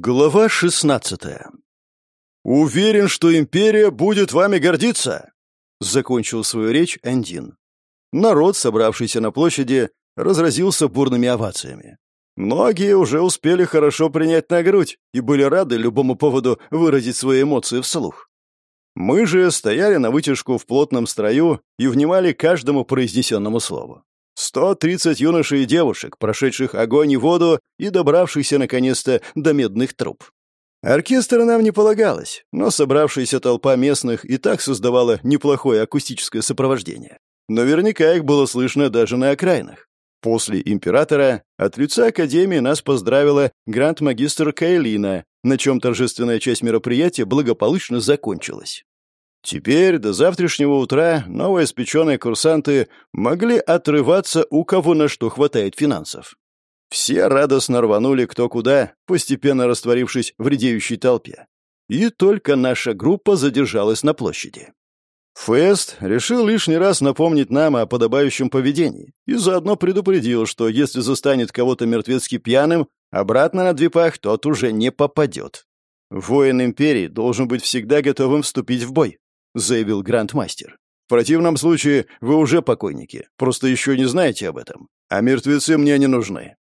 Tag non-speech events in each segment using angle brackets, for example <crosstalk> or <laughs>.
Глава 16 «Уверен, что империя будет вами гордиться!» Закончил свою речь Андин. Народ, собравшийся на площади, разразился бурными овациями. Многие уже успели хорошо принять на грудь и были рады любому поводу выразить свои эмоции вслух. Мы же стояли на вытяжку в плотном строю и внимали каждому произнесенному слову. 130 юношей и девушек, прошедших огонь и воду и добравшихся, наконец-то, до медных труб. Оркестра нам не полагалось, но собравшаяся толпа местных и так создавала неплохое акустическое сопровождение. Наверняка их было слышно даже на окраинах. После императора от лица Академии нас поздравила гранд-магистр Кайлина, на чем торжественная часть мероприятия благополучно закончилась. Теперь до завтрашнего утра новоиспеченные курсанты могли отрываться у кого на что хватает финансов. Все радостно рванули кто куда, постепенно растворившись в редеющей толпе. И только наша группа задержалась на площади. Фест решил лишний раз напомнить нам о подобающем поведении и заодно предупредил, что если застанет кого-то мертвецки пьяным, обратно на двипах тот уже не попадет. Воин Империи должен быть всегда готовым вступить в бой. — заявил грандмастер. «В противном случае вы уже покойники, просто еще не знаете об этом, а мертвецы мне не нужны».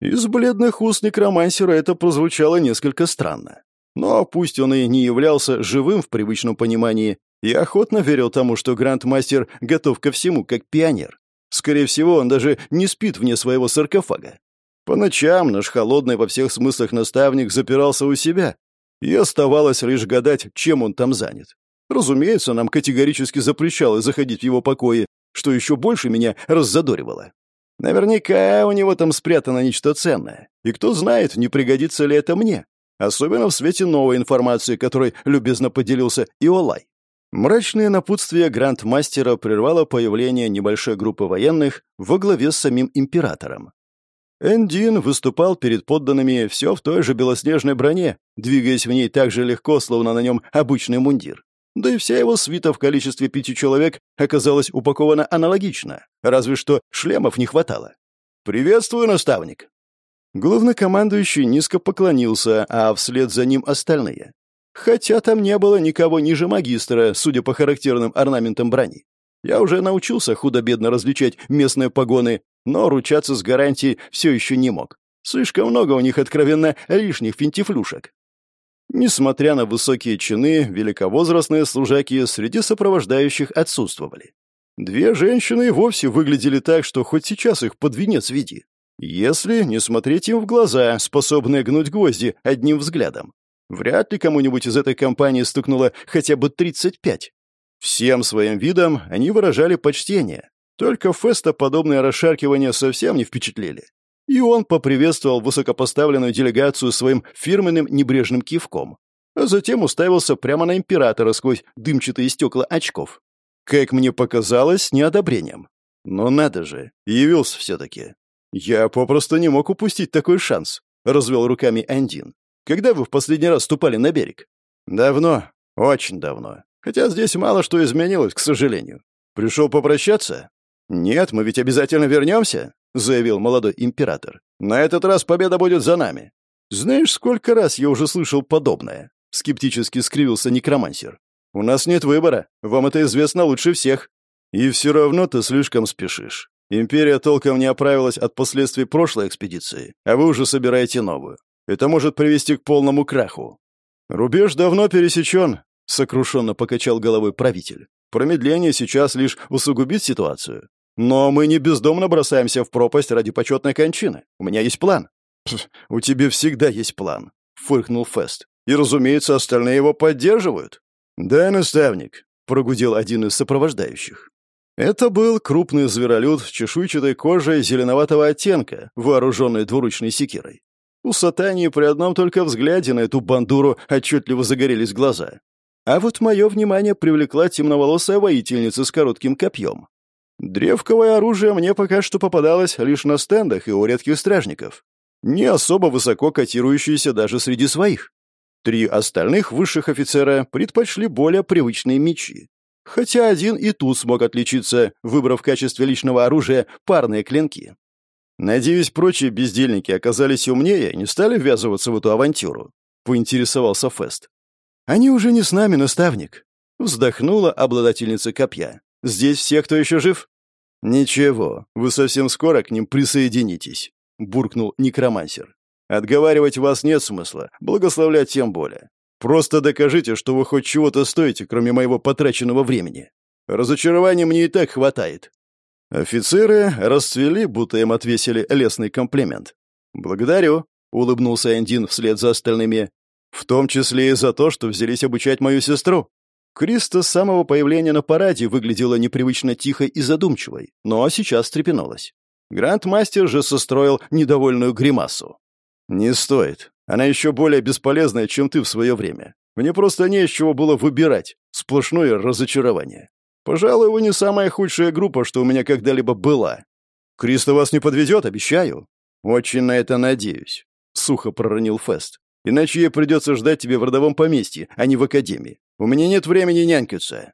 Из бледных уст некромансера это прозвучало несколько странно. Но пусть он и не являлся живым в привычном понимании, я охотно верил тому, что грандмастер готов ко всему, как пионер. Скорее всего, он даже не спит вне своего саркофага. По ночам наш холодный во всех смыслах наставник запирался у себя, и оставалось лишь гадать, чем он там занят. Разумеется, нам категорически запрещалось заходить в его покои, что еще больше меня раззадоривало. Наверняка у него там спрятано нечто ценное. И кто знает, не пригодится ли это мне. Особенно в свете новой информации, которой любезно поделился Иолай. Мрачное напутствие грандмастера прервало появление небольшой группы военных во главе с самим императором. Эндин выступал перед подданными все в той же белоснежной броне, двигаясь в ней так же легко, словно на нем обычный мундир. Да и вся его свита в количестве пяти человек оказалась упакована аналогично, разве что шлемов не хватало. «Приветствую, наставник!» Главнокомандующий низко поклонился, а вслед за ним остальные. Хотя там не было никого ниже магистра, судя по характерным орнаментам брони. Я уже научился худо-бедно различать местные погоны, но ручаться с гарантией все еще не мог. Слишком много у них откровенно лишних финтифлюшек. Несмотря на высокие чины, великовозрастные служаки среди сопровождающих отсутствовали. Две женщины вовсе выглядели так, что хоть сейчас их под венец веди. Если не смотреть им в глаза, способные гнуть гвозди одним взглядом. Вряд ли кому-нибудь из этой компании стукнуло хотя бы 35. Всем своим видом они выражали почтение. Только Феста подобные расшаркивания совсем не впечатлили. И он поприветствовал высокопоставленную делегацию своим фирменным небрежным кивком, а затем уставился прямо на императора сквозь дымчатые стекла очков. Как мне показалось, с неодобрением. Но надо же, явился все-таки. Я попросту не мог упустить такой шанс, развел руками Андин. Когда вы в последний раз ступали на берег? Давно, очень давно. Хотя здесь мало что изменилось, к сожалению. Пришел попрощаться? Нет, мы ведь обязательно вернемся заявил молодой император. «На этот раз победа будет за нами». «Знаешь, сколько раз я уже слышал подобное?» — скептически скривился некромансер. «У нас нет выбора. Вам это известно лучше всех». «И все равно ты слишком спешишь. Империя толком не оправилась от последствий прошлой экспедиции, а вы уже собираете новую. Это может привести к полному краху». «Рубеж давно пересечен», — сокрушенно покачал головой правитель. «Промедление сейчас лишь усугубит ситуацию. Но мы не бездомно бросаемся в пропасть ради почетной кончины. У меня есть план». «У тебя всегда есть план», — фыркнул Фест. «И, разумеется, остальные его поддерживают». «Да, наставник», — прогудел один из сопровождающих. Это был крупный зверолюд с чешуйчатой кожей зеленоватого оттенка, вооруженный двуручной секирой. У Сатании при одном только взгляде на эту бандуру отчетливо загорелись глаза. А вот мое внимание привлекла темноволосая воительница с коротким копьем. Древковое оружие мне пока что попадалось лишь на стендах и у редких стражников. Не особо высоко котирующиеся даже среди своих. Три остальных высших офицера предпочли более привычные мечи. Хотя один и тут смог отличиться, выбрав в качестве личного оружия парные клинки. Надеюсь, прочие бездельники оказались умнее и не стали ввязываться в эту авантюру. поинтересовался Фест. «Они уже не с нами, наставник», — вздохнула обладательница копья. «Здесь все, кто еще жив?» «Ничего, вы совсем скоро к ним присоединитесь», — буркнул некромансер. «Отговаривать вас нет смысла, благословлять тем более. Просто докажите, что вы хоть чего-то стоите, кроме моего потраченного времени. Разочарования мне и так хватает». Офицеры расцвели, будто им отвесили лесный комплимент. «Благодарю», — улыбнулся Эндин вслед за остальными. «В том числе и за то, что взялись обучать мою сестру». Криста с самого появления на параде выглядела непривычно тихой и задумчивой, но сейчас встрепенулась. Грандмастер же состроил недовольную гримасу. «Не стоит. Она еще более бесполезная, чем ты в свое время. Мне просто не из чего было выбирать. Сплошное разочарование. Пожалуй, вы не самая худшая группа, что у меня когда-либо была. Криста вас не подведет, обещаю. Очень на это надеюсь», — сухо проронил Фест. «Иначе ей придется ждать тебе в родовом поместье, а не в академии. У меня нет времени нянькаться.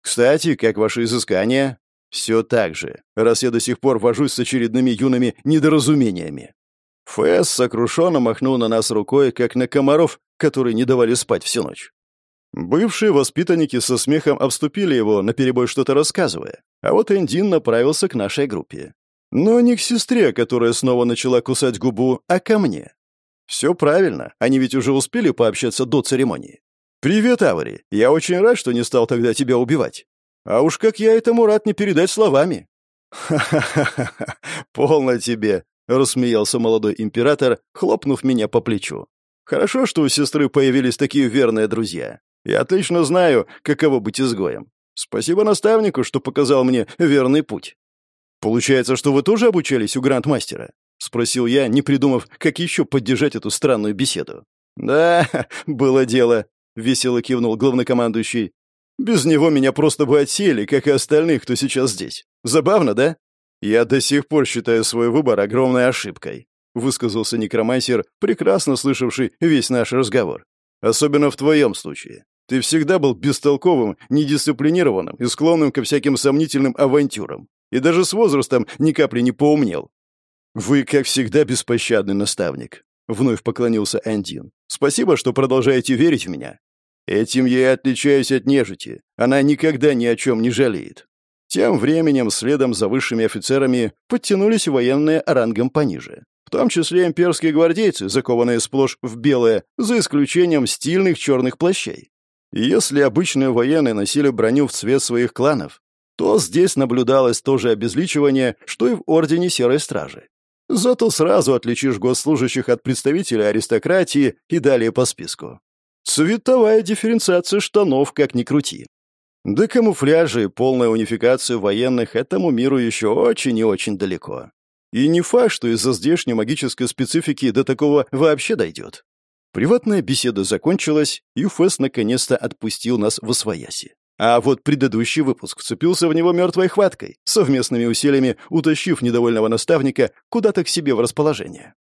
Кстати, как ваши изыскания? Все так же, раз я до сих пор вожусь с очередными юными недоразумениями. Фэс сокрушенно махнул на нас рукой, как на комаров, которые не давали спать всю ночь. Бывшие воспитанники со смехом обступили его, наперебой что-то рассказывая, а вот Эндин направился к нашей группе. Но не к сестре, которая снова начала кусать губу, а ко мне. Все правильно, они ведь уже успели пообщаться до церемонии. «Привет, Авари. Я очень рад, что не стал тогда тебя убивать. А уж как я этому рад не передать словами». «Ха-ха-ха! Полно тебе!» — рассмеялся молодой император, хлопнув меня по плечу. «Хорошо, что у сестры появились такие верные друзья. Я отлично знаю, каково быть изгоем. Спасибо наставнику, что показал мне верный путь». «Получается, что вы тоже обучались у грандмастера?» — спросил я, не придумав, как еще поддержать эту странную беседу. «Да, <laughs> было дело», — весело кивнул главнокомандующий. «Без него меня просто бы отсеяли, как и остальных, кто сейчас здесь. Забавно, да?» «Я до сих пор считаю свой выбор огромной ошибкой», — высказался некромансер, прекрасно слышавший весь наш разговор. «Особенно в твоем случае. Ты всегда был бестолковым, недисциплинированным и склонным ко всяким сомнительным авантюрам. И даже с возрастом ни капли не поумнел. Вы, как всегда, беспощадный наставник. Вновь поклонился Андин. Спасибо, что продолжаете верить в меня. Этим я и отличаюсь от нежити. Она никогда ни о чем не жалеет. Тем временем, следом за высшими офицерами, подтянулись военные рангом пониже. В том числе имперские гвардейцы, закованные сплошь в белое, за исключением стильных черных плащей. если обычные военные носили броню в цвет своих кланов, то здесь наблюдалось то же обезличивание, что и в Ордене Серой Стражи. Зато сразу отличишь госслужащих от представителей аристократии и далее по списку. Цветовая дифференциация штанов, как ни крути. До камуфляжа и полная унификация военных этому миру еще очень и очень далеко. И не факт, что из-за здешней магической специфики до такого вообще дойдет. Приватная беседа закончилась, и Фэс наконец-то отпустил нас в освояси. А вот предыдущий выпуск вцепился в него мертвой хваткой, совместными усилиями утащив недовольного наставника куда-то к себе в расположение.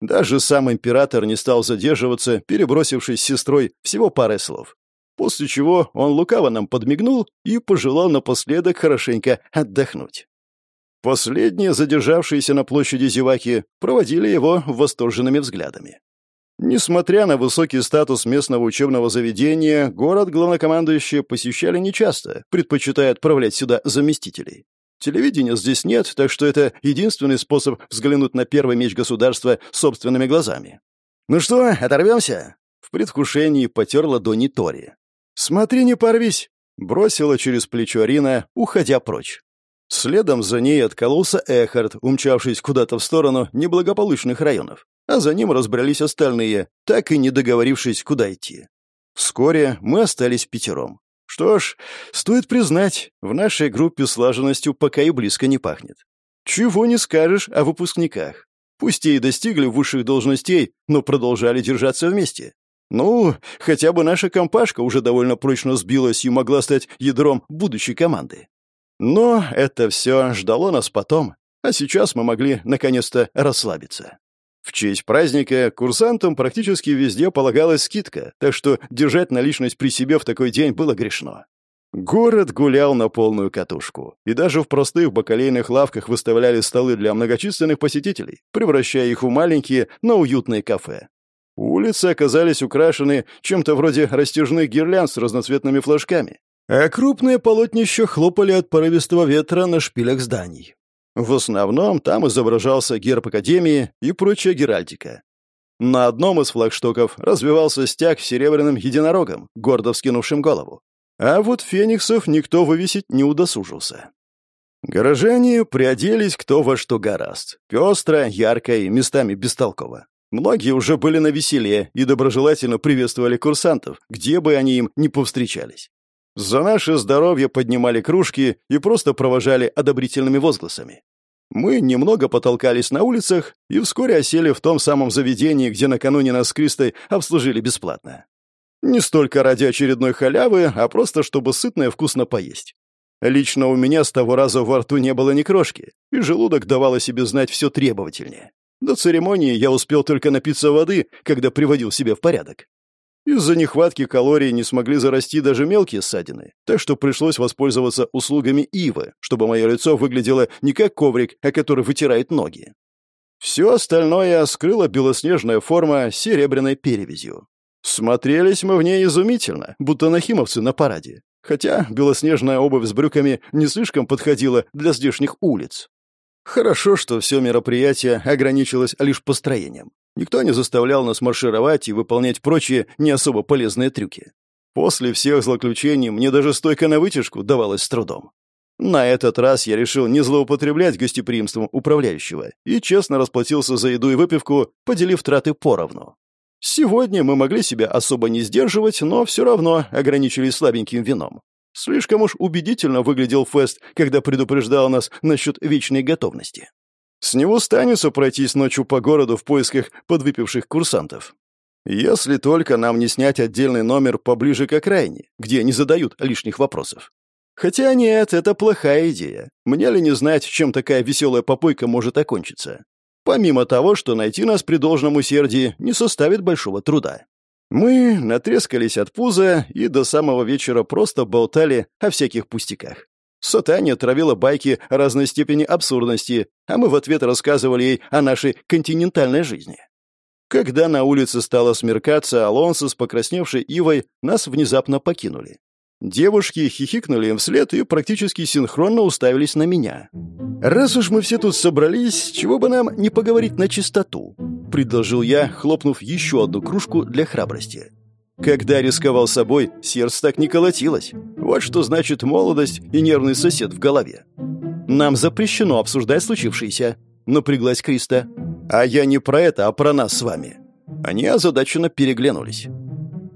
Даже сам император не стал задерживаться, перебросившись с сестрой всего парой слов. После чего он лукаво нам подмигнул и пожелал напоследок хорошенько отдохнуть. Последние, задержавшиеся на площади зеваки, проводили его восторженными взглядами. Несмотря на высокий статус местного учебного заведения, город главнокомандующие посещали нечасто, предпочитая отправлять сюда заместителей. Телевидения здесь нет, так что это единственный способ взглянуть на первый меч государства собственными глазами. «Ну что, оторвемся?» В предвкушении потер ладони Тори. «Смотри, не порвись!» Бросила через плечо Арина, уходя прочь. Следом за ней откололся Эхард, умчавшись куда-то в сторону неблагополучных районов а за ним разбрались остальные, так и не договорившись, куда идти. Вскоре мы остались пятером. Что ж, стоит признать, в нашей группе слаженностью пока и близко не пахнет. Чего не скажешь о выпускниках. Пусть и достигли высших должностей, но продолжали держаться вместе. Ну, хотя бы наша компашка уже довольно прочно сбилась и могла стать ядром будущей команды. Но это все ждало нас потом, а сейчас мы могли наконец-то расслабиться. В честь праздника курсантам практически везде полагалась скидка, так что держать наличность при себе в такой день было грешно. Город гулял на полную катушку, и даже в простых бакалейных лавках выставляли столы для многочисленных посетителей, превращая их в маленькие, но уютные кафе. Улицы оказались украшены чем-то вроде растяжных гирлянд с разноцветными флажками, а крупные полотнища хлопали от порывистого ветра на шпилях зданий. В основном там изображался герб Академии и прочая геральдика. На одном из флагштоков развивался стяг с серебряным единорогом, гордо вскинувшим голову. А вот фениксов никто вывесить не удосужился. Горожане приоделись кто во что гораст. Пестро, ярко и местами бестолково. Многие уже были на веселе и доброжелательно приветствовали курсантов, где бы они им ни повстречались. За наше здоровье поднимали кружки и просто провожали одобрительными возгласами. Мы немного потолкались на улицах и вскоре осели в том самом заведении, где накануне нас с Кристой обслужили бесплатно. Не столько ради очередной халявы, а просто чтобы сытно и вкусно поесть. Лично у меня с того раза во рту не было ни крошки, и желудок давал о себе знать все требовательнее. До церемонии я успел только напиться воды, когда приводил себя в порядок. Из-за нехватки калорий не смогли зарасти даже мелкие ссадины, так что пришлось воспользоваться услугами Ивы, чтобы мое лицо выглядело не как коврик, а который вытирает ноги. Все остальное скрыла белоснежная форма серебряной перевязью. Смотрелись мы в ней изумительно, будто нахимовцы на параде, хотя белоснежная обувь с брюками не слишком подходила для здешних улиц. Хорошо, что все мероприятие ограничилось лишь построением. Никто не заставлял нас маршировать и выполнять прочие не особо полезные трюки. После всех злоключений мне даже стойка на вытяжку давалась с трудом. На этот раз я решил не злоупотреблять гостеприимством управляющего и честно расплатился за еду и выпивку, поделив траты поровну. Сегодня мы могли себя особо не сдерживать, но все равно ограничились слабеньким вином. Слишком уж убедительно выглядел Фест, когда предупреждал нас насчет вечной готовности. С него станется пройтись ночью по городу в поисках подвыпивших курсантов. Если только нам не снять отдельный номер поближе к окраине, где не задают лишних вопросов. Хотя нет, это плохая идея. Мне ли не знать, чем такая веселая попойка может окончиться? Помимо того, что найти нас при должном усердии не составит большого труда. Мы натрескались от пуза и до самого вечера просто болтали о всяких пустяках. Сатания травила байки разной степени абсурдности, а мы в ответ рассказывали ей о нашей континентальной жизни. Когда на улице стало смеркаться, Алонсо с покрасневшей Ивой нас внезапно покинули. Девушки хихикнули им вслед и практически синхронно уставились на меня. «Раз уж мы все тут собрались, чего бы нам не поговорить на чистоту?» — предложил я, хлопнув еще одну кружку для храбрости. Когда рисковал собой, сердце так не колотилось. Вот что значит молодость и нервный сосед в голове. «Нам запрещено обсуждать случившееся», — напряглась Криста. «А я не про это, а про нас с вами». Они озадаченно переглянулись.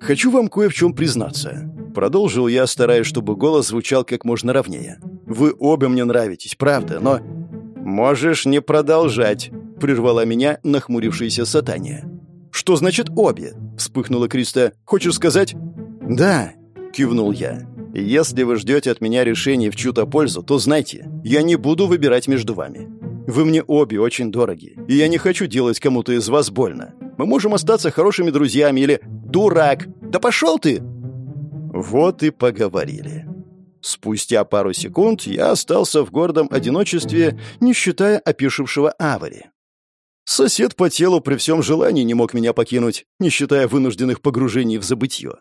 «Хочу вам кое в чем признаться», — продолжил я, стараясь, чтобы голос звучал как можно ровнее. «Вы обе мне нравитесь, правда, но...» «Можешь не продолжать», — прервала меня нахмурившаяся сатания. «Что значит обе?» — вспыхнула Криста. «Хочешь сказать?» «Да», — кивнул я. «Если вы ждете от меня решений в чью-то пользу, то знайте, я не буду выбирать между вами. Вы мне обе очень дороги, и я не хочу делать кому-то из вас больно. Мы можем остаться хорошими друзьями или... Дурак! Да пошел ты!» Вот и поговорили. Спустя пару секунд я остался в гордом одиночестве, не считая опешившего Авари. Сосед по телу при всем желании не мог меня покинуть, не считая вынужденных погружений в забытье.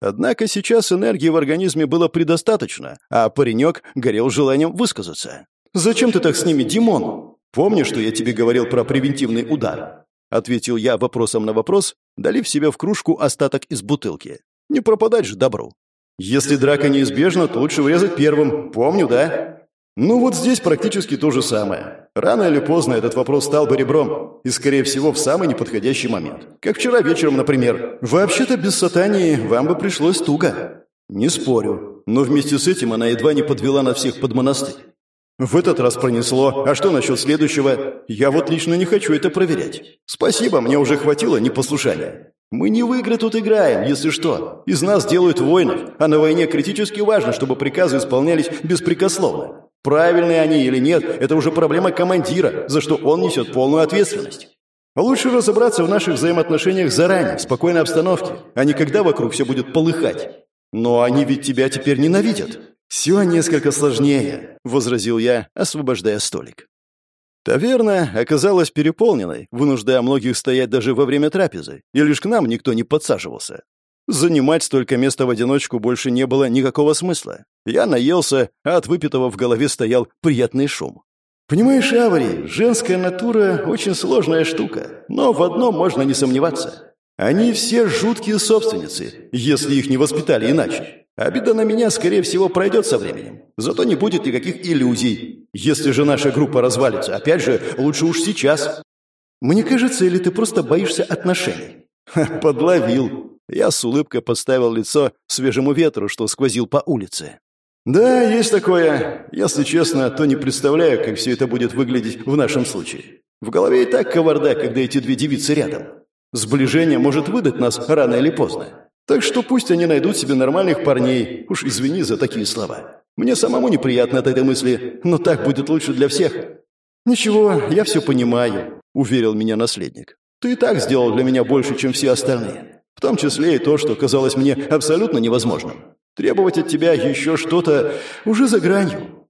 Однако сейчас энергии в организме было предостаточно, а паренек горел желанием высказаться. «Зачем ты так с ними, Димон? Помнишь, что я тебе говорил про превентивный удар?» Ответил я вопросом на вопрос, долив себе в кружку остаток из бутылки. «Не пропадать же добру. Если драка неизбежна, то лучше врезать первым. Помню, да?» Ну вот здесь практически то же самое. Рано или поздно этот вопрос стал бы ребром, и, скорее всего, в самый неподходящий момент. Как вчера вечером, например. Вообще-то без сатании вам бы пришлось туго. Не спорю, но вместе с этим она едва не подвела на всех под монастырь. В этот раз пронесло. А что насчет следующего? Я вот лично не хочу это проверять. Спасибо, мне уже хватило непослушания. Мы не в игры тут играем, если что. Из нас делают воинов, а на войне критически важно, чтобы приказы исполнялись беспрекословно. Правильные они или нет, это уже проблема командира, за что он несет полную ответственность. Лучше разобраться в наших взаимоотношениях заранее, в спокойной обстановке, а не когда вокруг все будет полыхать. Но они ведь тебя теперь ненавидят. Все несколько сложнее, возразил я, освобождая столик. Таверна оказалась переполненной, вынуждая многих стоять даже во время трапезы, и лишь к нам никто не подсаживался. Занимать столько места в одиночку больше не было никакого смысла. Я наелся, а от выпитого в голове стоял приятный шум. Понимаешь, Авари, женская натура очень сложная штука, но в одном можно не сомневаться. Они все жуткие собственницы, если их не воспитали иначе. Обида на меня, скорее всего, пройдет со временем. Зато не будет никаких иллюзий. Если же наша группа развалится, опять же, лучше уж сейчас. Мне кажется, или ты просто боишься отношений? Ха, подловил. Я с улыбкой подставил лицо свежему ветру, что сквозил по улице. «Да, есть такое. Если честно, то не представляю, как все это будет выглядеть в нашем случае. В голове и так кавардак, когда эти две девицы рядом. Сближение может выдать нас рано или поздно. Так что пусть они найдут себе нормальных парней. Уж извини за такие слова. Мне самому неприятно от этой мысли, но так будет лучше для всех». «Ничего, я все понимаю», — уверил меня наследник. «Ты и так сделал для меня больше, чем все остальные. В том числе и то, что казалось мне абсолютно невозможным. Требовать от тебя еще что-то уже за гранью.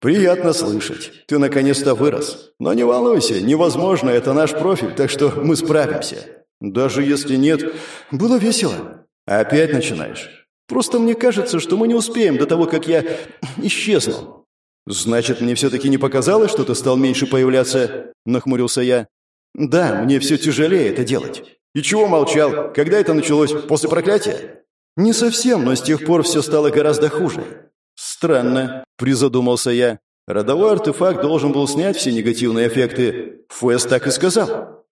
Приятно слышать. Ты наконец-то вырос. Но не волнуйся, невозможно, это наш профиль, так что мы справимся. Даже если нет, было весело. Опять начинаешь. Просто мне кажется, что мы не успеем до того, как я исчезну. Значит, мне все-таки не показалось, что ты стал меньше появляться? Нахмурился я. Да, мне все тяжелее это делать. И чего молчал? Когда это началось? После проклятия? «Не совсем, но с тех пор все стало гораздо хуже». «Странно», — призадумался я. «Родовой артефакт должен был снять все негативные эффекты. Фэс так и сказал».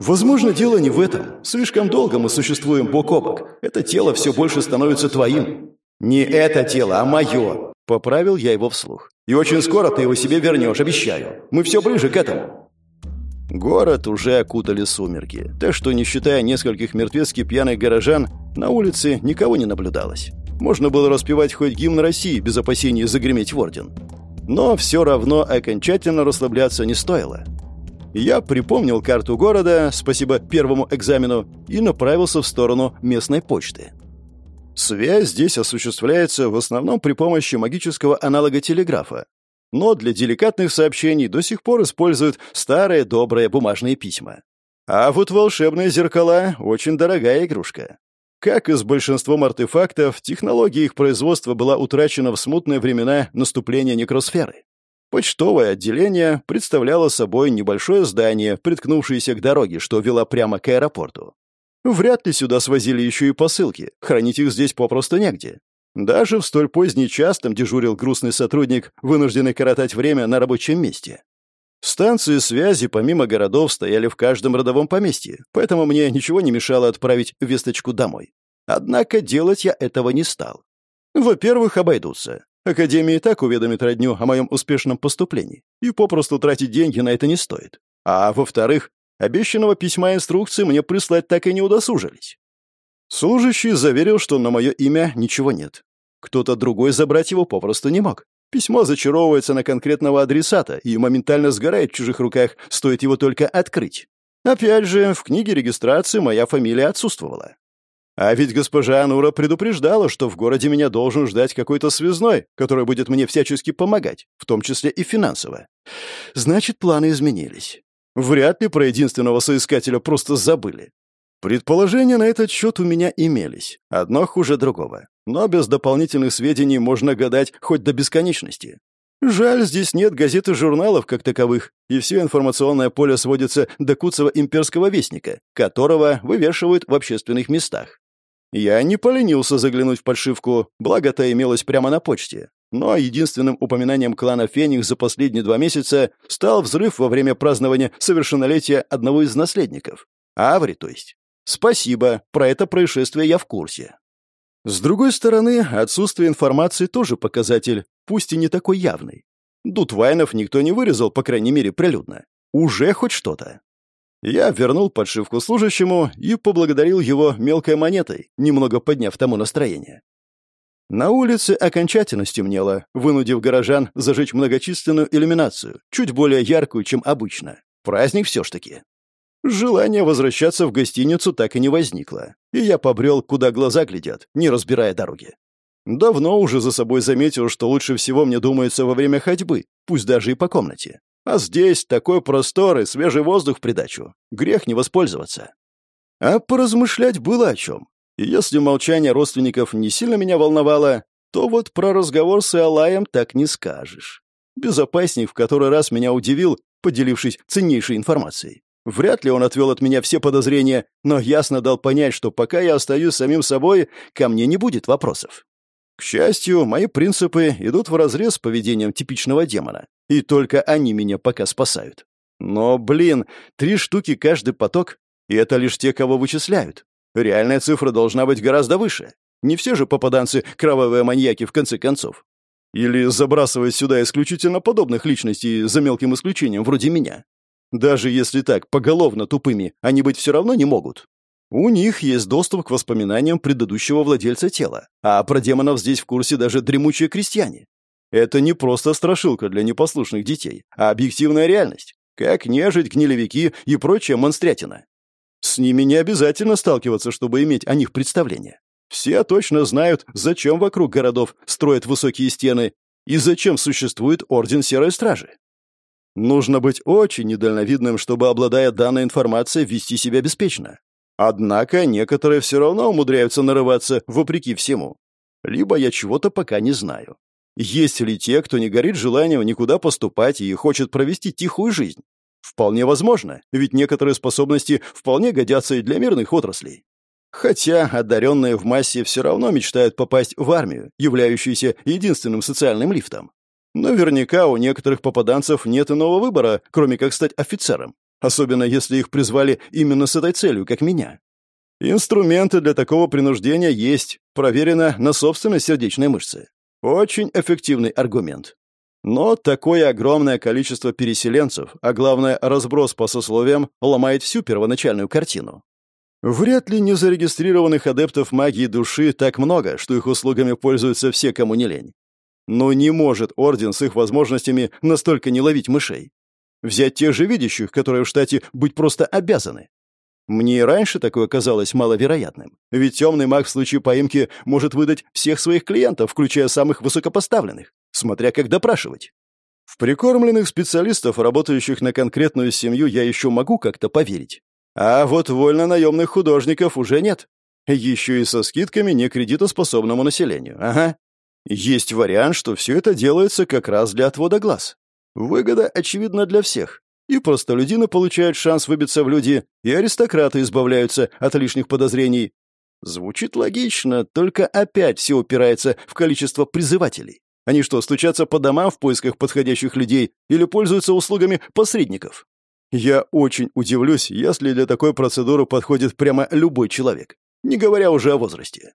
«Возможно, дело не в этом. Слишком долго мы существуем бок о бок. Это тело все больше становится твоим». «Не это тело, а мое», — поправил я его вслух. «И очень скоро ты его себе вернешь, обещаю. Мы все ближе к этому». Город уже окутали сумерки, так что, не считая нескольких мертвецки пьяных горожан, на улице никого не наблюдалось. Можно было распевать хоть гимн России без опасений загреметь в орден. Но все равно окончательно расслабляться не стоило. Я припомнил карту города, спасибо первому экзамену, и направился в сторону местной почты. Связь здесь осуществляется в основном при помощи магического аналога телеграфа, но для деликатных сообщений до сих пор используют старые добрые бумажные письма. А вот волшебные зеркала — очень дорогая игрушка. Как и с большинством артефактов, технология их производства была утрачена в смутные времена наступления некросферы. Почтовое отделение представляло собой небольшое здание, приткнувшееся к дороге, что вела прямо к аэропорту. Вряд ли сюда свозили еще и посылки, хранить их здесь попросту негде. Даже в столь поздний час там дежурил грустный сотрудник, вынужденный коротать время на рабочем месте. Станции связи помимо городов стояли в каждом родовом поместье, поэтому мне ничего не мешало отправить весточку домой. Однако делать я этого не стал. Во-первых, обойдутся. Академия и так уведомит родню о моем успешном поступлении, и попросту тратить деньги на это не стоит. А во-вторых, обещанного письма инструкции мне прислать так и не удосужились. Служащий заверил, что на мое имя ничего нет. Кто-то другой забрать его попросту не мог. Письмо зачаровывается на конкретного адресата и моментально сгорает в чужих руках, стоит его только открыть. Опять же, в книге регистрации моя фамилия отсутствовала. А ведь госпожа Анура предупреждала, что в городе меня должен ждать какой-то связной, который будет мне всячески помогать, в том числе и финансово. Значит, планы изменились. Вряд ли про единственного соискателя просто забыли. Предположения на этот счет у меня имелись, одно хуже другого. Но без дополнительных сведений можно гадать хоть до бесконечности. Жаль, здесь нет газет и журналов как таковых, и все информационное поле сводится до куцого имперского вестника, которого вывешивают в общественных местах. Я не поленился заглянуть в подшивку, благо то имелось прямо на почте. Но единственным упоминанием клана Феникс за последние два месяца стал взрыв во время празднования совершеннолетия одного из наследников. Аври, то есть. Спасибо, про это происшествие я в курсе. С другой стороны, отсутствие информации тоже показатель, пусть и не такой явный. Дутвайнов никто не вырезал, по крайней мере, прилюдно. Уже хоть что-то. Я вернул подшивку служащему и поблагодарил его мелкой монетой, немного подняв тому настроение. На улице окончательно стемнело, вынудив горожан зажечь многочисленную иллюминацию, чуть более яркую, чем обычно. Праздник все ж таки. Желание возвращаться в гостиницу так и не возникло, и я побрел, куда глаза глядят, не разбирая дороги. Давно уже за собой заметил, что лучше всего мне думается во время ходьбы, пусть даже и по комнате. А здесь такой простор и свежий воздух в придачу. Грех не воспользоваться. А поразмышлять было о чем. Если молчание родственников не сильно меня волновало, то вот про разговор с Алаем так не скажешь. Безопасник в который раз меня удивил, поделившись ценнейшей информацией. Вряд ли он отвел от меня все подозрения, но ясно дал понять, что пока я остаюсь самим собой, ко мне не будет вопросов. К счастью, мои принципы идут вразрез с поведением типичного демона, и только они меня пока спасают. Но, блин, три штуки каждый поток, и это лишь те, кого вычисляют. Реальная цифра должна быть гораздо выше. Не все же попаданцы — кровавые маньяки, в конце концов. Или забрасывать сюда исключительно подобных личностей, за мелким исключением, вроде меня. Даже если так, поголовно тупыми, они быть все равно не могут. У них есть доступ к воспоминаниям предыдущего владельца тела, а про демонов здесь в курсе даже дремучие крестьяне. Это не просто страшилка для непослушных детей, а объективная реальность, как нежить, гнилевики и прочая монстрятина. С ними не обязательно сталкиваться, чтобы иметь о них представление. Все точно знают, зачем вокруг городов строят высокие стены и зачем существует Орден Серой Стражи. Нужно быть очень недальновидным, чтобы, обладая данной информацией, вести себя беспечно. Однако некоторые все равно умудряются нарываться вопреки всему. Либо я чего-то пока не знаю. Есть ли те, кто не горит желанием никуда поступать и хочет провести тихую жизнь? Вполне возможно, ведь некоторые способности вполне годятся и для мирных отраслей. Хотя одаренные в массе все равно мечтают попасть в армию, являющуюся единственным социальным лифтом. Наверняка у некоторых попаданцев нет иного выбора, кроме как стать офицером, особенно если их призвали именно с этой целью, как меня. Инструменты для такого принуждения есть, проверено на собственной сердечной мышце. Очень эффективный аргумент. Но такое огромное количество переселенцев, а главное разброс по сословиям, ломает всю первоначальную картину. Вряд ли незарегистрированных адептов магии души так много, что их услугами пользуются все, кому не лень. Но не может Орден с их возможностями настолько не ловить мышей. Взять тех же видящих, которые в штате быть просто обязаны. Мне и раньше такое казалось маловероятным, ведь темный маг в случае поимки может выдать всех своих клиентов, включая самых высокопоставленных, смотря как допрашивать. В прикормленных специалистов, работающих на конкретную семью, я еще могу как-то поверить. А вот вольно-наемных художников уже нет. Еще и со скидками некредитоспособному населению. Ага. Есть вариант, что все это делается как раз для отвода глаз. Выгода очевидна для всех. И простолюдины получают шанс выбиться в люди, и аристократы избавляются от лишних подозрений. Звучит логично, только опять все упирается в количество призывателей. Они что, стучатся по домам в поисках подходящих людей или пользуются услугами посредников? Я очень удивлюсь, если для такой процедуры подходит прямо любой человек, не говоря уже о возрасте.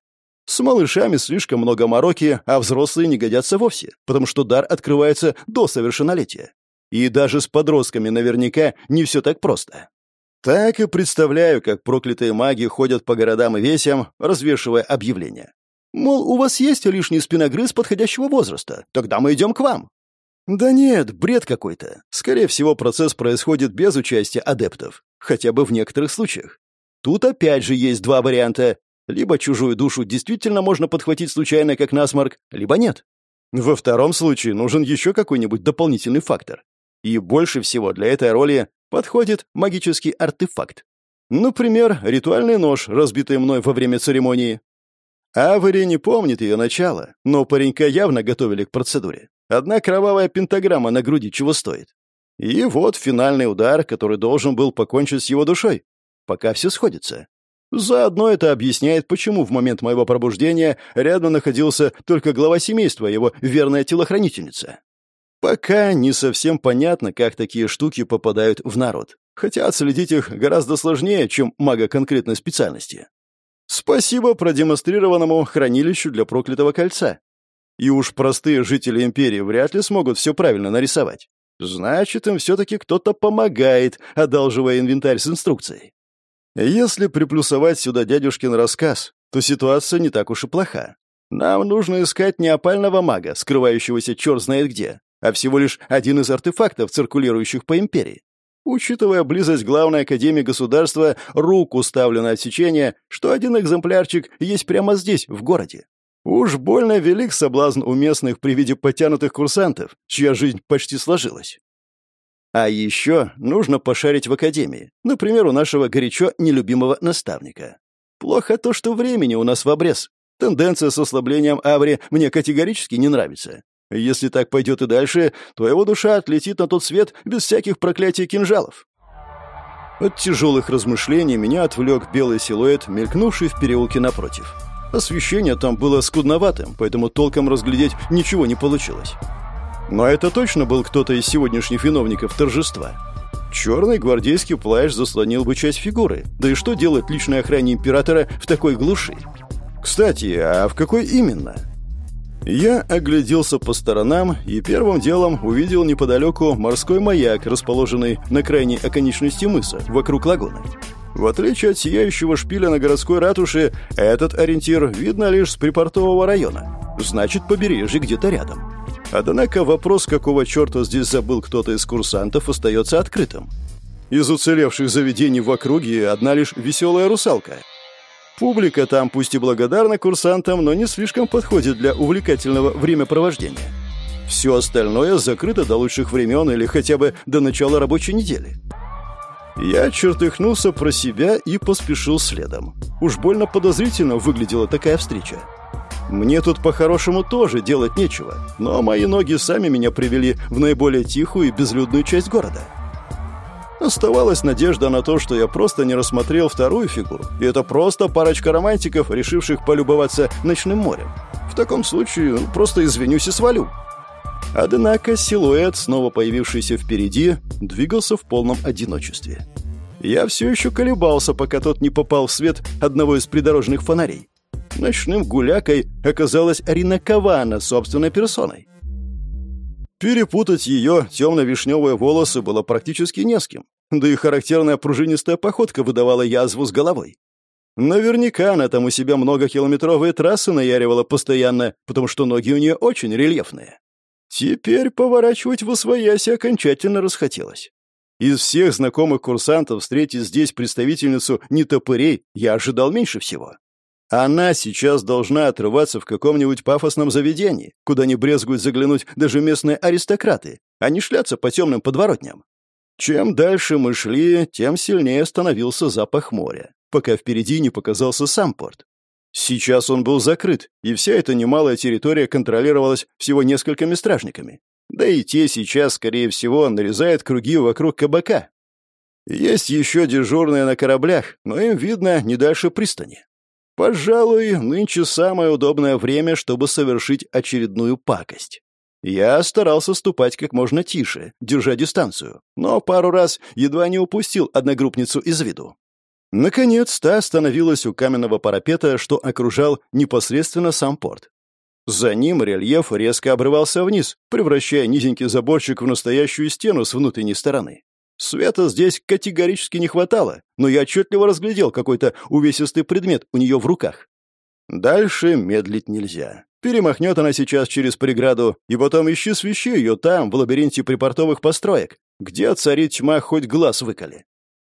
С малышами слишком много мороки, а взрослые не годятся вовсе, потому что дар открывается до совершеннолетия. И даже с подростками наверняка не все так просто. Так и представляю, как проклятые маги ходят по городам и весям, развешивая объявления. Мол, у вас есть лишний спиногрыз подходящего возраста, тогда мы идем к вам. Да нет, бред какой-то. Скорее всего, процесс происходит без участия адептов, хотя бы в некоторых случаях. Тут опять же есть два варианта. Либо чужую душу действительно можно подхватить случайно, как насморк, либо нет. Во втором случае нужен еще какой-нибудь дополнительный фактор. И больше всего для этой роли подходит магический артефакт. Например, ритуальный нож, разбитый мной во время церемонии. Авари не помнит ее начало, но паренька явно готовили к процедуре. Одна кровавая пентаграмма на груди чего стоит. И вот финальный удар, который должен был покончить с его душой. Пока все сходится. Заодно это объясняет, почему в момент моего пробуждения рядом находился только глава семейства, его верная телохранительница. Пока не совсем понятно, как такие штуки попадают в народ. Хотя отследить их гораздо сложнее, чем мага конкретной специальности. Спасибо продемонстрированному хранилищу для проклятого кольца. И уж простые жители Империи вряд ли смогут все правильно нарисовать. Значит, им все-таки кто-то помогает, одалживая инвентарь с инструкцией. Если приплюсовать сюда дядюшкин рассказ, то ситуация не так уж и плоха. Нам нужно искать не опального мага, скрывающегося черт знает где, а всего лишь один из артефактов, циркулирующих по империи. Учитывая близость главной академии государства, руку ставлю на отсечение, что один экземплярчик есть прямо здесь, в городе. Уж больно велик соблазн у местных при виде потянутых курсантов, чья жизнь почти сложилась. А еще нужно пошарить в академии, например, у нашего горячо нелюбимого наставника. Плохо то, что времени у нас в обрез. Тенденция с ослаблением Аври мне категорически не нравится. Если так пойдет и дальше, то его душа отлетит на тот свет без всяких проклятий кинжалов. От тяжелых размышлений меня отвлек белый силуэт, мелькнувший в переулке напротив. Освещение там было скудноватым, поэтому толком разглядеть ничего не получилось. Но это точно был кто-то из сегодняшних виновников торжества. Черный гвардейский плащ заслонил бы часть фигуры. Да и что делать личной охране императора в такой глуши? Кстати, а в какой именно? Я огляделся по сторонам и первым делом увидел неподалеку морской маяк, расположенный на крайней оконечности мыса, вокруг лагуны. В отличие от сияющего шпиля на городской ратуше, этот ориентир видно лишь с припортового района. Значит, побережье где-то рядом. Однако вопрос, какого черта здесь забыл кто-то из курсантов, остается открытым. Из уцелевших заведений в округе одна лишь веселая русалка — Публика там пусть и благодарна курсантам, но не слишком подходит для увлекательного времяпровождения. Все остальное закрыто до лучших времен или хотя бы до начала рабочей недели. Я чертыхнулся про себя и поспешил следом. Уж больно подозрительно выглядела такая встреча. Мне тут по-хорошему тоже делать нечего, но мои ноги сами меня привели в наиболее тихую и безлюдную часть города. Оставалась надежда на то, что я просто не рассмотрел вторую фигуру, и это просто парочка романтиков, решивших полюбоваться ночным морем. В таком случае ну, просто извинюсь и свалю. Однако силуэт, снова появившийся впереди, двигался в полном одиночестве. Я все еще колебался, пока тот не попал в свет одного из придорожных фонарей. Ночным гулякой оказалась Арина Кавана собственной персоной. Перепутать ее темно-вишневые волосы было практически не с кем, да и характерная пружинистая походка выдавала язву с головой. Наверняка она там у себя многокилометровые трассы наяривала постоянно, потому что ноги у нее очень рельефные. Теперь поворачивать в освояси окончательно расхотелось. Из всех знакомых курсантов встретить здесь представительницу нетопырей я ожидал меньше всего. Она сейчас должна отрываться в каком-нибудь пафосном заведении, куда не брезгуют заглянуть даже местные аристократы, а не шляться по темным подворотням. Чем дальше мы шли, тем сильнее становился запах моря, пока впереди не показался сам порт. Сейчас он был закрыт, и вся эта немалая территория контролировалась всего несколькими стражниками. Да и те сейчас, скорее всего, нарезают круги вокруг кабака. Есть еще дежурные на кораблях, но им видно не дальше пристани. Пожалуй, нынче самое удобное время, чтобы совершить очередную пакость. Я старался ступать как можно тише, держа дистанцию, но пару раз едва не упустил одногруппницу из виду. Наконец, та остановилась у каменного парапета, что окружал непосредственно сам порт. За ним рельеф резко обрывался вниз, превращая низенький заборчик в настоящую стену с внутренней стороны. Света здесь категорически не хватало, но я отчетливо разглядел какой-то увесистый предмет у нее в руках. Дальше медлить нельзя. Перемахнет она сейчас через преграду, и потом ищи свищи ее там, в лабиринте припортовых построек, где царит тьма хоть глаз выколи.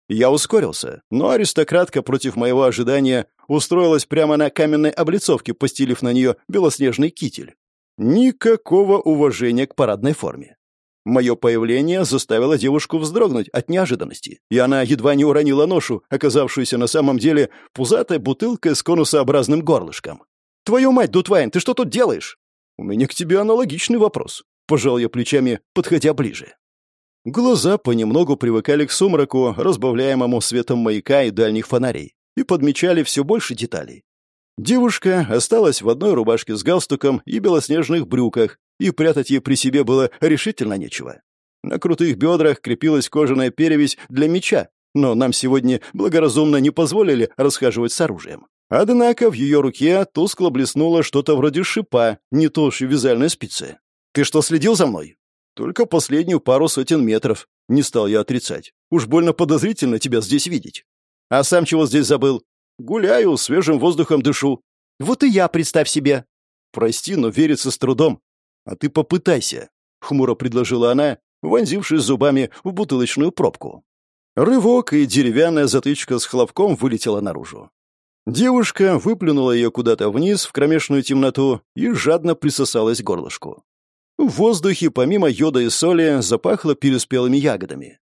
Я ускорился, но аристократка против моего ожидания устроилась прямо на каменной облицовке, постелив на нее белоснежный китель. Никакого уважения к парадной форме. Мое появление заставило девушку вздрогнуть от неожиданности, и она едва не уронила ношу, оказавшуюся на самом деле пузатой бутылкой с конусообразным горлышком. «Твою мать, Дутвайн, ты что тут делаешь?» «У меня к тебе аналогичный вопрос», — пожал я плечами, подходя ближе. Глаза понемногу привыкали к сумраку, разбавляемому светом маяка и дальних фонарей, и подмечали все больше деталей. Девушка осталась в одной рубашке с галстуком и белоснежных брюках, и прятать ей при себе было решительно нечего. На крутых бедрах крепилась кожаная перевязь для меча, но нам сегодня благоразумно не позволили расхаживать с оружием. Однако в ее руке тускло блеснуло что-то вроде шипа, не толще вязальной спицы. «Ты что, следил за мной?» «Только последнюю пару сотен метров», — не стал я отрицать. «Уж больно подозрительно тебя здесь видеть». «А сам чего здесь забыл?» «Гуляю, свежим воздухом дышу». «Вот и я, представь себе». «Прости, но верится с трудом. «А ты попытайся», — хмуро предложила она, вонзившись зубами в бутылочную пробку. Рывок и деревянная затычка с хлопком вылетела наружу. Девушка выплюнула ее куда-то вниз в кромешную темноту и жадно присосалась к горлышку. В воздухе, помимо йода и соли, запахло переспелыми ягодами.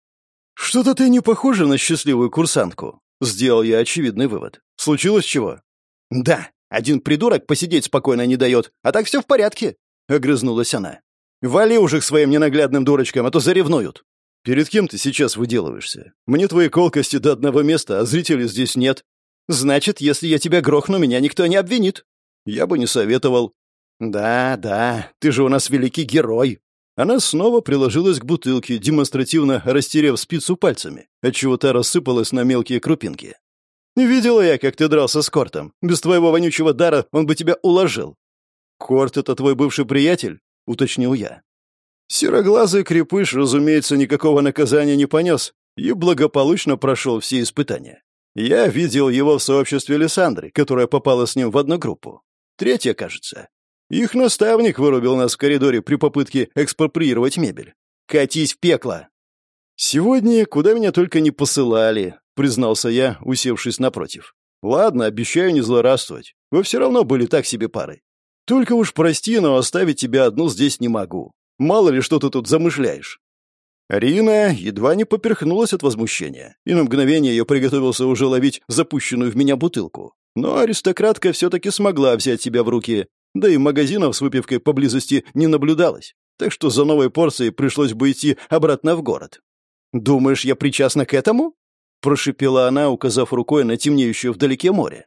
«Что-то ты не похожа на счастливую курсантку», — сделал я очевидный вывод. «Случилось чего?» «Да, один придурок посидеть спокойно не дает, а так все в порядке», — огрызнулась она. «Вали уже к своим ненаглядным дурочкам, а то заревнуют». «Перед кем ты сейчас выделываешься? Мне твои колкости до одного места, а зрителей здесь нет». «Значит, если я тебя грохну, меня никто не обвинит». «Я бы не советовал». «Да, да, ты же у нас великий герой». Она снова приложилась к бутылке, демонстративно растерев спицу пальцами, отчего та рассыпалась на мелкие крупинки. «Видела я, как ты дрался с Кортом. Без твоего вонючего дара он бы тебя уложил». «Корт — это твой бывший приятель?» — уточнил я. Сероглазый крепыш, разумеется, никакого наказания не понес и благополучно прошел все испытания. Я видел его в сообществе Лиссандры, которая попала с ним в одну группу. Третья, кажется. Их наставник вырубил нас в коридоре при попытке экспроприировать мебель. Катись в пекло. Сегодня куда меня только не посылали, признался я, усевшись напротив. Ладно, обещаю не злорадствовать. Вы все равно были так себе парой. Только уж прости, но оставить тебя одну здесь не могу. Мало ли, что ты тут замышляешь». Рина едва не поперхнулась от возмущения, и на мгновение я приготовился уже ловить запущенную в меня бутылку. Но аристократка все-таки смогла взять себя в руки, да и магазинов с выпивкой поблизости не наблюдалось, так что за новой порцией пришлось бы идти обратно в город. «Думаешь, я причастна к этому?» — прошипела она, указав рукой на темнеющее вдалеке море.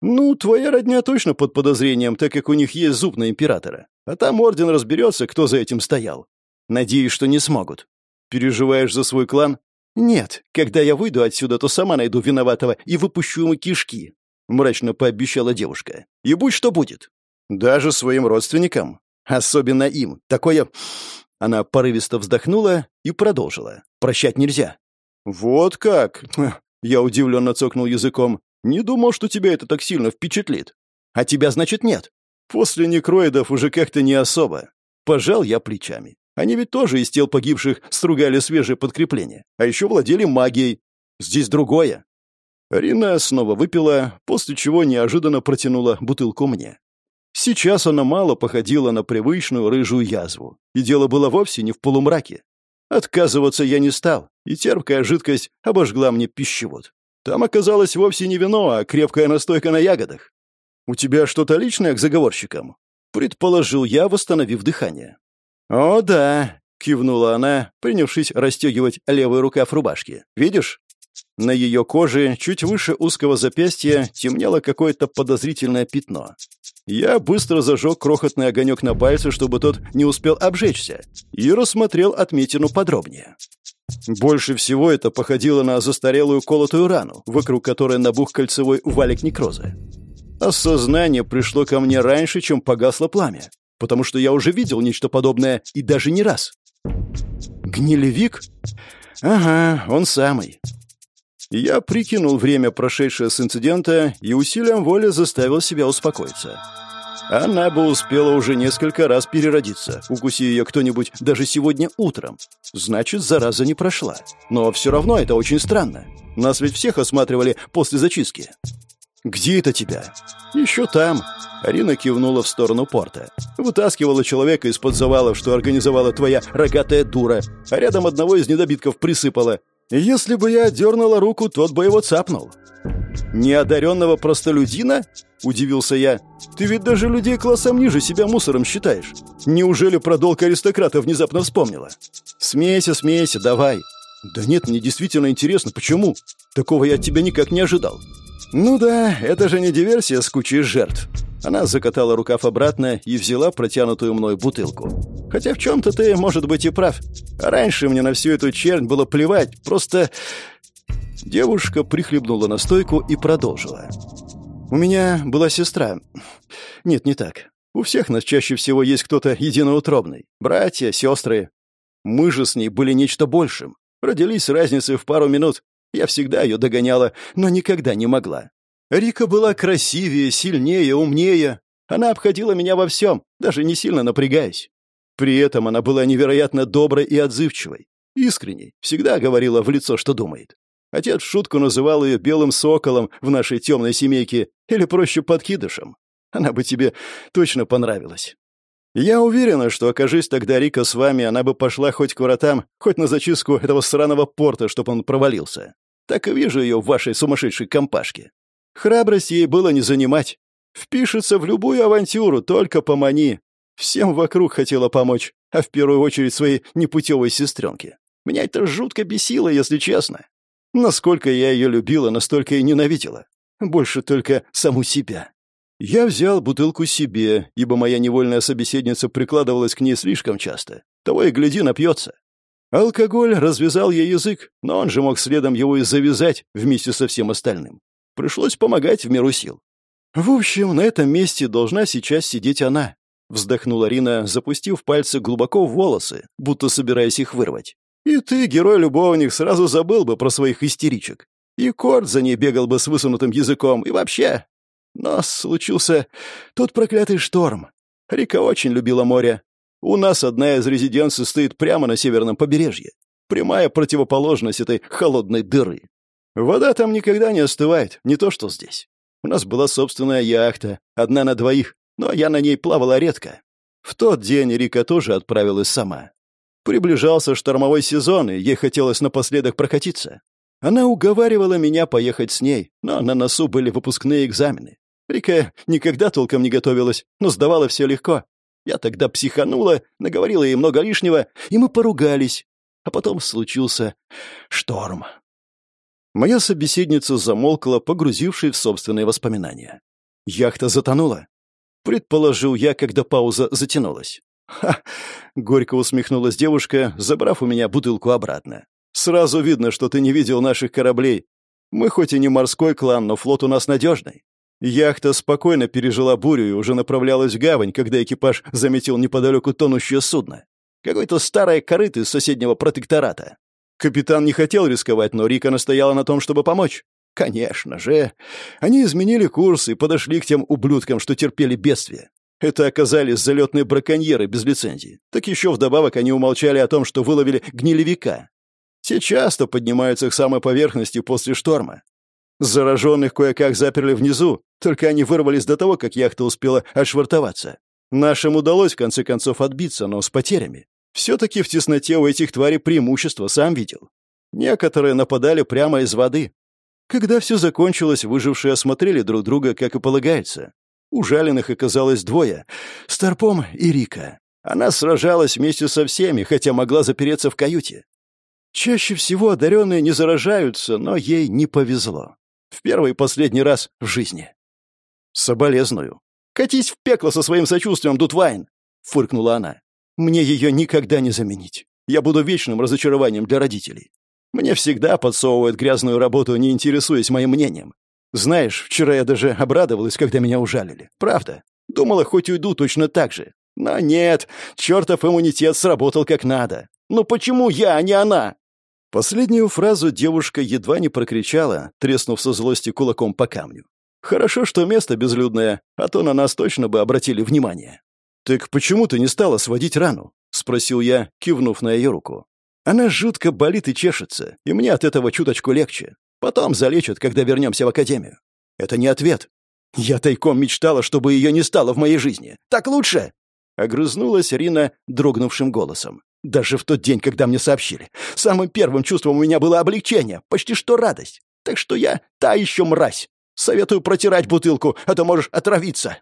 «Ну, твоя родня точно под подозрением, так как у них есть зуб на императора. А там орден разберется, кто за этим стоял. Надеюсь, что не смогут. Переживаешь за свой клан? Нет, когда я выйду отсюда, то сама найду виноватого и выпущу ему кишки, мрачно пообещала девушка. И будь что будет. Даже своим родственникам, особенно им. Такое Она порывисто вздохнула и продолжила. Прощать нельзя. Вот как? Я удивленно цокнул языком. Не думал, что тебя это так сильно впечатлит. А тебя, значит, нет. После некроидов уже как-то не особо. Пожал я плечами. Они ведь тоже из тел погибших стругали свежее подкрепление. А еще владели магией. Здесь другое. Рина снова выпила, после чего неожиданно протянула бутылку мне. Сейчас она мало походила на привычную рыжую язву. И дело было вовсе не в полумраке. Отказываться я не стал, и терпкая жидкость обожгла мне пищевод. Там оказалось вовсе не вино, а крепкая настойка на ягодах. «У тебя что-то личное к заговорщикам?» — предположил я, восстановив дыхание. «О, да», — кивнула она, принявшись расстегивать левый рукав рубашки. «Видишь?» На ее коже, чуть выше узкого запястья, темнело какое-то подозрительное пятно. Я быстро зажег крохотный огонек на пальце, чтобы тот не успел обжечься, и рассмотрел отметину подробнее. Больше всего это походило на застарелую колотую рану, вокруг которой набух кольцевой валик некроза. Осознание пришло ко мне раньше, чем погасло пламя, потому что я уже видел нечто подобное и даже не раз. Гнилевик? Ага, он самый. Я прикинул время, прошедшее с инцидента, и усилием воли заставил себя успокоиться. Она бы успела уже несколько раз переродиться, укуси ее кто-нибудь даже сегодня утром. Значит, зараза не прошла. Но все равно это очень странно. Нас ведь всех осматривали после зачистки. «Где это тебя?» «Еще там». Арина кивнула в сторону порта. «Вытаскивала человека из-под завалов, что организовала твоя рогатая дура, а рядом одного из недобитков присыпала. Если бы я дернула руку, тот бы его цапнул». «Неодаренного простолюдина?» — удивился я. «Ты ведь даже людей классом ниже себя мусором считаешь. Неужели про долг аристократа внезапно вспомнила?» «Смейся, смейся, давай». «Да нет, мне действительно интересно, почему? Такого я от тебя никак не ожидал. «Ну да, это же не диверсия с кучей жертв». Она закатала рукав обратно и взяла протянутую мной бутылку. «Хотя в чем-то ты, может быть, и прав. Раньше мне на всю эту чернь было плевать, просто...» Девушка прихлебнула настойку и продолжила. «У меня была сестра. Нет, не так. У всех нас чаще всего есть кто-то единоутробный. Братья, сестры. Мы же с ней были нечто большим. Родились с разницей в пару минут, я всегда ее догоняла, но никогда не могла. Рика была красивее, сильнее, умнее. Она обходила меня во всем, даже не сильно напрягаясь. При этом она была невероятно доброй и отзывчивой. Искренней, всегда говорила в лицо, что думает. Отец в шутку называл ее белым соколом в нашей темной семейке или проще подкидышем. Она бы тебе точно понравилась. Я уверена, что, окажись тогда Рика с вами, она бы пошла хоть к воротам, хоть на зачистку этого сраного порта, чтобы он провалился. Так и вижу ее в вашей сумасшедшей компашке. Храбрость ей было не занимать. Впишется в любую авантюру, только помани. Всем вокруг хотела помочь, а в первую очередь своей непутевой сестренке. Меня это жутко бесило, если честно. Насколько я ее любила, настолько и ненавидела. Больше только саму себя. Я взял бутылку себе, ибо моя невольная собеседница прикладывалась к ней слишком часто. Того и гляди, напьется. Алкоголь развязал ей язык, но он же мог следом его и завязать вместе со всем остальным. Пришлось помогать в меру сил. В общем, на этом месте должна сейчас сидеть она. Вздохнула Рина, запустив пальцы глубоко в волосы, будто собираясь их вырвать. И ты, герой-любовник, сразу забыл бы про своих истеричек. И Корт за ней бегал бы с высунутым языком, и вообще. Но случился тот проклятый шторм. Рика очень любила море. У нас одна из резиденций стоит прямо на северном побережье. Прямая противоположность этой холодной дыры. Вода там никогда не остывает, не то что здесь. У нас была собственная яхта, одна на двоих, но я на ней плавала редко. В тот день Рика тоже отправилась сама. Приближался штормовой сезон, и ей хотелось напоследок прокатиться. Она уговаривала меня поехать с ней, но на носу были выпускные экзамены. Рика никогда толком не готовилась, но сдавала все легко. Я тогда психанула, наговорила ей много лишнего, и мы поругались. А потом случился шторм. Моя собеседница замолкла, погрузившись в собственные воспоминания. Яхта затонула. Предположил я, когда пауза затянулась. «Ха!» — горько усмехнулась девушка, забрав у меня бутылку обратно. «Сразу видно, что ты не видел наших кораблей. Мы хоть и не морской клан, но флот у нас надежный. Яхта спокойно пережила бурю и уже направлялась в гавань, когда экипаж заметил неподалеку тонущее судно. Какой-то старое корыто из соседнего протектората. Капитан не хотел рисковать, но Рика настояла на том, чтобы помочь. Конечно же. Они изменили курс и подошли к тем ублюдкам, что терпели бедствие. Это оказались залетные браконьеры без лицензии. Так еще вдобавок они умолчали о том, что выловили гнилевика. Те часто поднимаются к самой поверхности после шторма. Зараженных кое-как заперли внизу, только они вырвались до того, как яхта успела отшвартоваться. Нашим удалось, в конце концов, отбиться, но с потерями. Все-таки в тесноте у этих тварей преимущество, сам видел. Некоторые нападали прямо из воды. Когда все закончилось, выжившие осмотрели друг друга, как и полагается. Ужаленных оказалось двое — Старпом и Рика. Она сражалась вместе со всеми, хотя могла запереться в каюте. Чаще всего одаренные не заражаются, но ей не повезло. В первый и последний раз в жизни. Соболезную. «Катись в пекло со своим сочувствием, Дутвайн!» — фыркнула она. «Мне ее никогда не заменить. Я буду вечным разочарованием для родителей. Мне всегда подсовывают грязную работу, не интересуясь моим мнением. Знаешь, вчера я даже обрадовалась, когда меня ужалили. Правда. Думала, хоть уйду точно так же. Но нет, чертов иммунитет сработал как надо. Но почему я, а не она? Последнюю фразу девушка едва не прокричала, треснув со злости кулаком по камню. «Хорошо, что место безлюдное, а то на нас точно бы обратили внимание». «Так почему ты не стала сводить рану?» — спросил я, кивнув на ее руку. «Она жутко болит и чешется, и мне от этого чуточку легче. Потом залечат, когда вернемся в академию». «Это не ответ. Я тайком мечтала, чтобы ее не стало в моей жизни. Так лучше!» Огрызнулась Рина дрогнувшим голосом. Даже в тот день, когда мне сообщили. Самым первым чувством у меня было облегчение, почти что радость. Так что я та еще мразь. Советую протирать бутылку, а то можешь отравиться».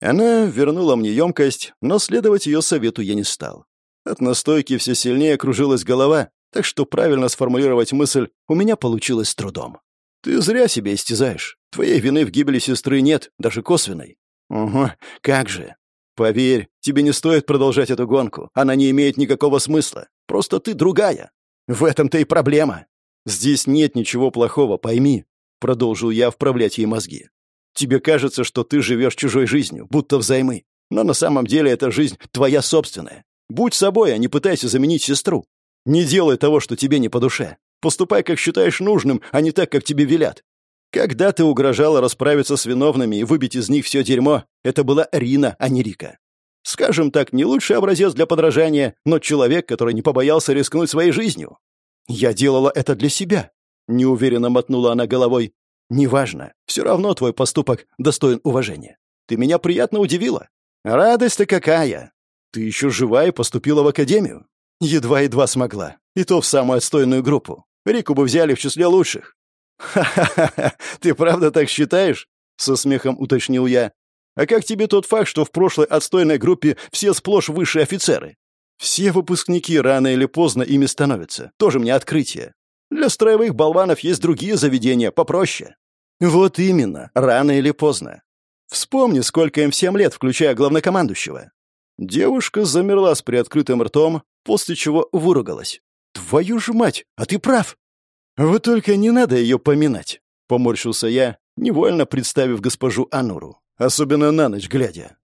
Она вернула мне емкость, но следовать ее совету я не стал. От настойки все сильнее кружилась голова, так что правильно сформулировать мысль у меня получилось с трудом. «Ты зря себя истязаешь. Твоей вины в гибели сестры нет, даже косвенной». «Угу, как же. Поверь, тебе не стоит продолжать эту гонку. Она не имеет никакого смысла. Просто ты другая. В этом-то и проблема. Здесь нет ничего плохого, пойми. Продолжил я вправлять ей мозги. Тебе кажется, что ты живешь чужой жизнью, будто взаймы. Но на самом деле эта жизнь твоя собственная. Будь собой, а не пытайся заменить сестру. Не делай того, что тебе не по душе. Поступай, как считаешь нужным, а не так, как тебе велят. Когда ты угрожала расправиться с виновными и выбить из них все дерьмо, это была Рина, а не Рика. Скажем так, не лучший образец для подражания, но человек, который не побоялся рискнуть своей жизнью. Я делала это для себя. Неуверенно мотнула она головой. Неважно, все равно твой поступок достоин уважения. Ты меня приятно удивила. Радость-то какая! Ты еще жива и поступила в академию? Едва-едва смогла. И то в самую отстойную группу. Рику бы взяли в числе лучших. «Ха-ха-ха! Ты правда так считаешь?» — со смехом уточнил я. «А как тебе тот факт, что в прошлой отстойной группе все сплошь высшие офицеры? Все выпускники рано или поздно ими становятся. Тоже мне открытие. Для строевых болванов есть другие заведения, попроще». «Вот именно, рано или поздно. Вспомни, сколько им всем лет, включая главнокомандующего». Девушка замерла с приоткрытым ртом, после чего выругалась. «Твою же мать, а ты прав!» «Вот только не надо ее поминать», — поморщился я, невольно представив госпожу Ануру, особенно на ночь глядя.